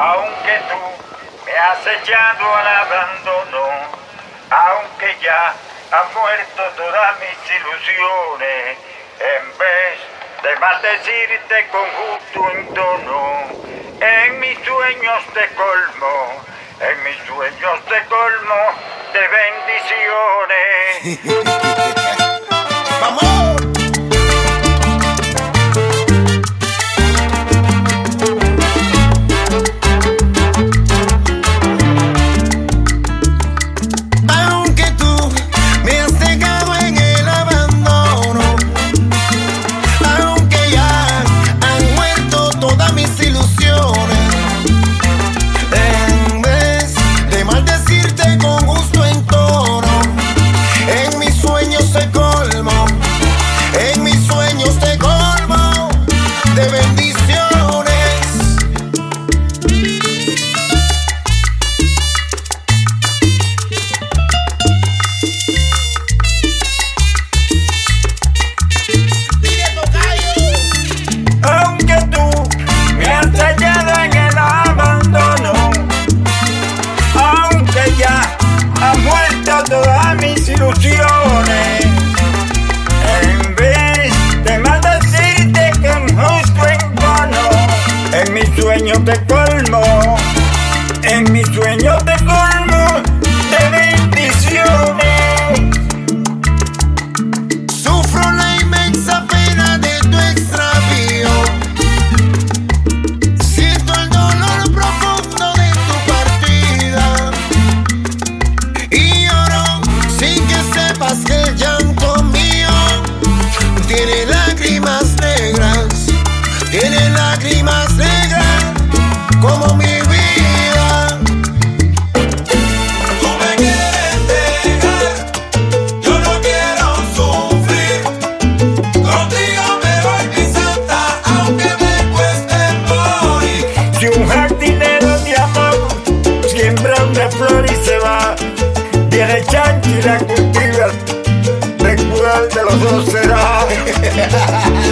Aunque tú me has echado al abandono, aunque ya han muerto todas mis ilusiones, en vez de maldecirte con justo entono, en mis sueños te colmo, en mis sueños te colmo de bendiciones. ya han muerto todas mis ilusiones, lágrimas negras como mi vida. Tú me quieres dejar. Yo no quiero sufrir. Contigo me voy mi santa, aunque me cueste morir. Si un jardinero de amor siembra una flor y se va, viene Chanchi la cultiva, cuál de los dos será.